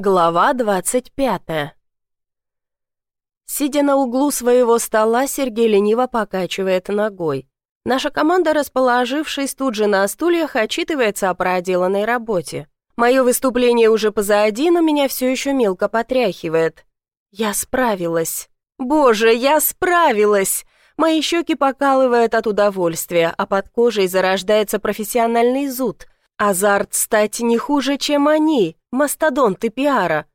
Глава 25 Сидя на углу своего стола, Сергей лениво покачивает ногой. Наша команда, расположившись тут же на стульях, отчитывается о проделанной работе. Мое выступление уже позади, но меня все еще мелко потряхивает. Я справилась. Боже, я справилась! Мои щеки покалывают от удовольствия, а под кожей зарождается профессиональный зуд. Азарт стать не хуже, чем они, мастодонты пиара.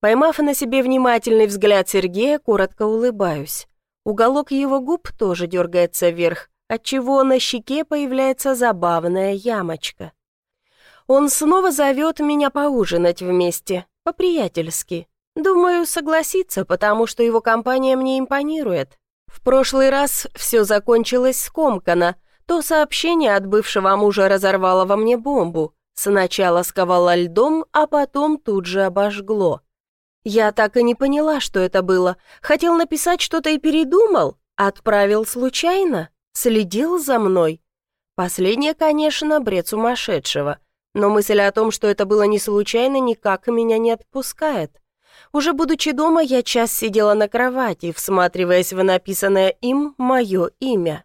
Поймав на себе внимательный взгляд Сергея, коротко улыбаюсь. Уголок его губ тоже дергается вверх, отчего на щеке появляется забавная ямочка. Он снова зовет меня поужинать вместе, по-приятельски. Думаю, согласится, потому что его компания мне импонирует. В прошлый раз все закончилось скомканно. То сообщение от бывшего мужа разорвало во мне бомбу. Сначала сковало льдом, а потом тут же обожгло. Я так и не поняла, что это было. Хотел написать что-то и передумал. Отправил случайно. Следил за мной. Последнее, конечно, бред сумасшедшего. Но мысль о том, что это было не случайно, никак меня не отпускает. Уже будучи дома, я час сидела на кровати, всматриваясь в написанное им мое имя.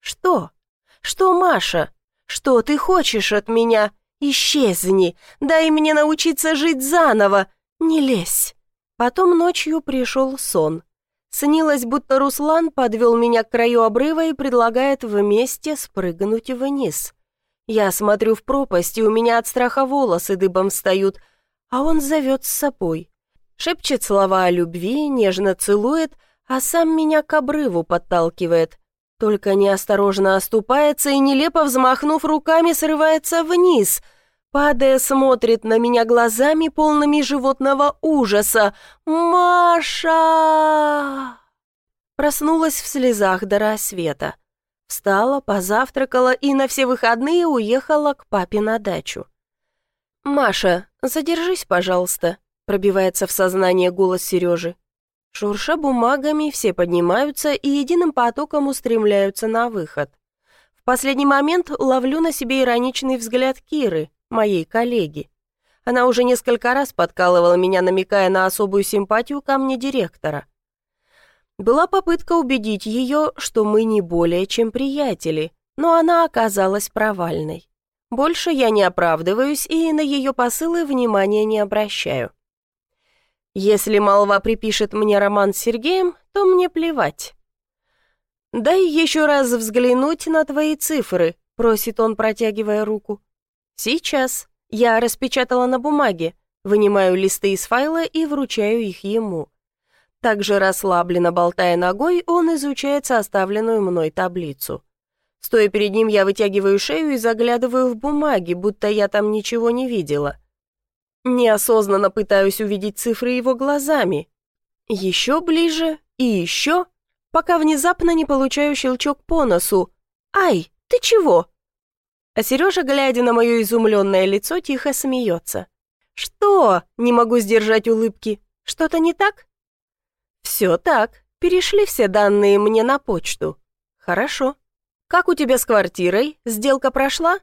«Что? Что, Маша? Что ты хочешь от меня?» «Исчезни! Дай мне научиться жить заново! Не лезь!» Потом ночью пришел сон. Снилось, будто Руслан подвел меня к краю обрыва и предлагает вместе спрыгнуть вниз. Я смотрю в пропасть, и у меня от страха волосы дыбом встают, а он зовет с собой. Шепчет слова о любви, нежно целует, а сам меня к обрыву подталкивает. Только неосторожно оступается и, нелепо взмахнув руками, срывается вниз. Падая, смотрит на меня глазами, полными животного ужаса. «Маша!» Проснулась в слезах до рассвета. Встала, позавтракала и на все выходные уехала к папе на дачу. «Маша, задержись, пожалуйста», — пробивается в сознание голос Сережи. Шурша бумагами, все поднимаются и единым потоком устремляются на выход. В последний момент ловлю на себе ироничный взгляд Киры, моей коллеги. Она уже несколько раз подкалывала меня, намекая на особую симпатию ко мне директора. Была попытка убедить ее, что мы не более чем приятели, но она оказалась провальной. Больше я не оправдываюсь и на ее посылы внимания не обращаю. Если молва припишет мне роман с Сергеем, то мне плевать. «Дай еще раз взглянуть на твои цифры», — просит он, протягивая руку. «Сейчас. Я распечатала на бумаге, вынимаю листы из файла и вручаю их ему». Также расслабленно болтая ногой, он изучает составленную мной таблицу. Стоя перед ним, я вытягиваю шею и заглядываю в бумаги, будто я там ничего не видела. Неосознанно пытаюсь увидеть цифры его глазами. Еще ближе и еще, пока внезапно не получаю щелчок по носу. «Ай, ты чего?» А Сережа, глядя на мое изумленное лицо, тихо смеется. «Что?» — не могу сдержать улыбки. «Что-то не так?» «Все так. Перешли все данные мне на почту». «Хорошо. Как у тебя с квартирой? Сделка прошла?»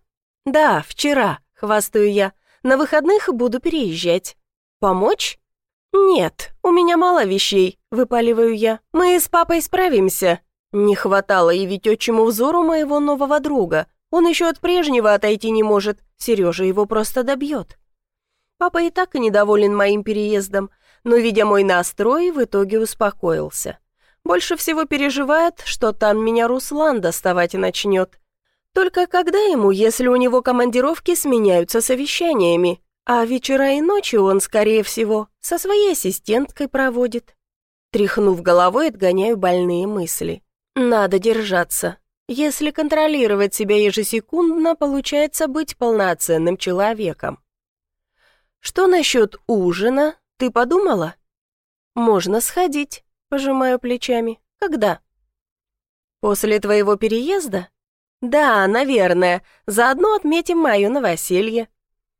«Да, вчера», — хвастаю я. На выходных буду переезжать. Помочь? Нет, у меня мало вещей, выпаливаю я. Мы с папой справимся. Не хватало явить отчиму взору моего нового друга. Он еще от прежнего отойти не может. Сережа его просто добьет. Папа и так недоволен моим переездом, но, видя мой настрой, в итоге успокоился. Больше всего переживает, что там меня Руслан доставать начнет. Только когда ему, если у него командировки сменяются совещаниями, а вечера и ночи он, скорее всего, со своей ассистенткой проводит. Тряхнув головой, отгоняю больные мысли. Надо держаться. Если контролировать себя ежесекундно, получается быть полноценным человеком. Что насчет ужина? Ты подумала? Можно сходить, пожимаю плечами. Когда? После твоего переезда? «Да, наверное. Заодно отметим мое новоселье».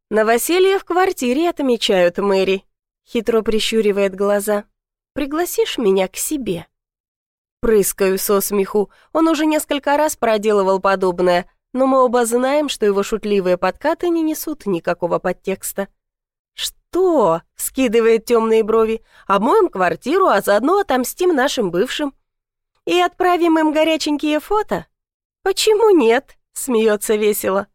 «Новоселье в квартире отмечают, Мэри», — хитро прищуривает глаза. «Пригласишь меня к себе?» Прыскаю со смеху. Он уже несколько раз проделывал подобное, но мы оба знаем, что его шутливые подкаты не несут никакого подтекста. «Что что?» — скидывает темные брови. «Обмоем квартиру, а заодно отомстим нашим бывшим. И отправим им горяченькие фото?» «Почему нет?» — смеется весело.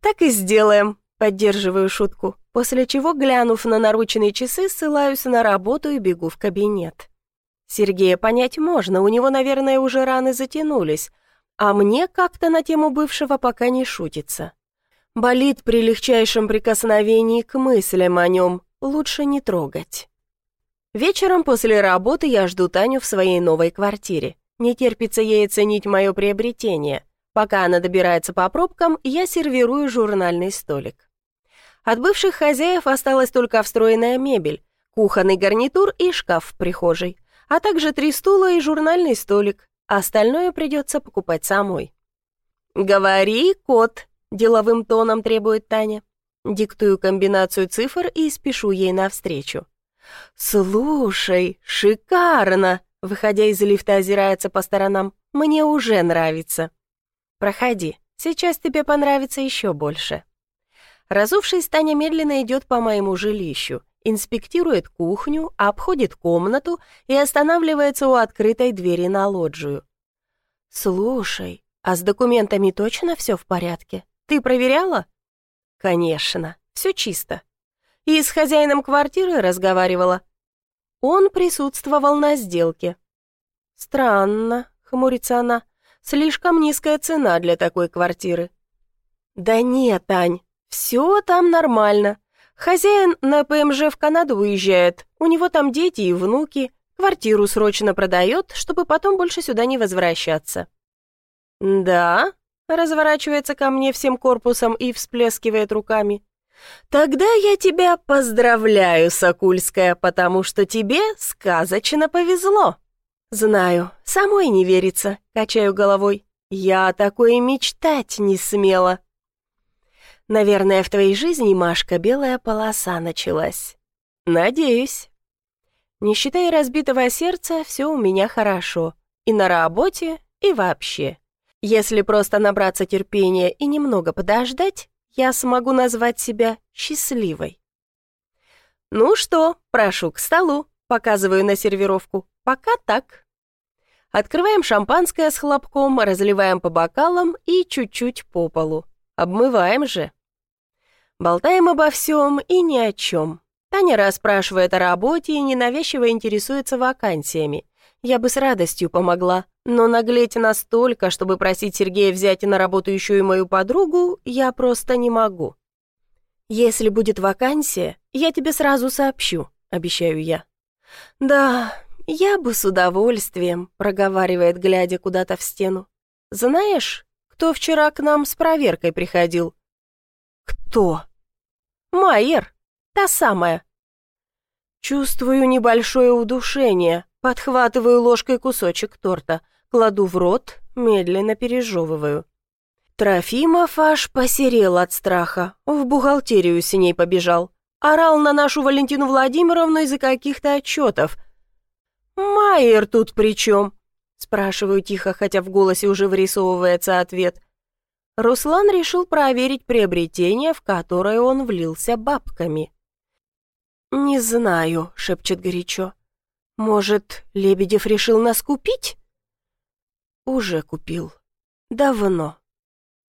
«Так и сделаем», — поддерживаю шутку, после чего, глянув на наручные часы, ссылаюсь на работу и бегу в кабинет. Сергея понять можно, у него, наверное, уже раны затянулись, а мне как-то на тему бывшего пока не шутится. Болит при легчайшем прикосновении к мыслям о нем, лучше не трогать. Вечером после работы я жду Таню в своей новой квартире. Не терпится ей оценить мое приобретение. Пока она добирается по пробкам, я сервирую журнальный столик. От бывших хозяев осталась только встроенная мебель, кухонный гарнитур и шкаф в прихожей, а также три стула и журнальный столик. Остальное придется покупать самой. «Говори, кот», Деловым тоном требует Таня. Диктую комбинацию цифр и спешу ей навстречу. «Слушай, шикарно!» Выходя из лифта, озирается по сторонам. «Мне уже нравится». «Проходи, сейчас тебе понравится еще больше». Разувшись, Таня медленно идет по моему жилищу, инспектирует кухню, обходит комнату и останавливается у открытой двери на лоджию. «Слушай, а с документами точно все в порядке?» Ты проверяла?» «Конечно, все чисто. И с хозяином квартиры разговаривала?» Он присутствовал на сделке. «Странно», — хмурится она, — «слишком низкая цена для такой квартиры». «Да нет, Ань, все там нормально. Хозяин на ПМЖ в Канаду уезжает, у него там дети и внуки, квартиру срочно продает, чтобы потом больше сюда не возвращаться». «Да?» разворачивается ко мне всем корпусом и всплескивает руками. «Тогда я тебя поздравляю, Сокульская, потому что тебе сказочно повезло». «Знаю, самой не верится», — качаю головой. «Я такое мечтать не смела». «Наверное, в твоей жизни, Машка, белая полоса началась». «Надеюсь». Не считая разбитого сердца, все у меня хорошо. И на работе, и вообще. Если просто набраться терпения и немного подождать, я смогу назвать себя счастливой. «Ну что, прошу к столу», — показываю на сервировку. «Пока так». Открываем шампанское с хлопком, разливаем по бокалам и чуть-чуть по полу. Обмываем же. Болтаем обо всем и ни о чем. Таня расспрашивает о работе и ненавязчиво интересуется вакансиями. Я бы с радостью помогла, но наглеть настолько, чтобы просить Сергея взять на работу еще и мою подругу, я просто не могу. Если будет вакансия, я тебе сразу сообщу, обещаю я. Да, я бы с удовольствием, проговаривает, глядя куда-то в стену. Знаешь, кто вчера к нам с проверкой приходил? Кто? Майер, та самая. Чувствую небольшое удушение, Подхватываю ложкой кусочек торта, кладу в рот, медленно пережевываю. Трофимов аж посерел от страха, в бухгалтерию с ней побежал. Орал на нашу Валентину Владимировну из-за каких-то отчетов. «Майер тут при чем?» Спрашиваю тихо, хотя в голосе уже вырисовывается ответ. Руслан решил проверить приобретение, в которое он влился бабками. «Не знаю», — шепчет горячо. Может, Лебедев решил нас купить? Уже купил. Давно.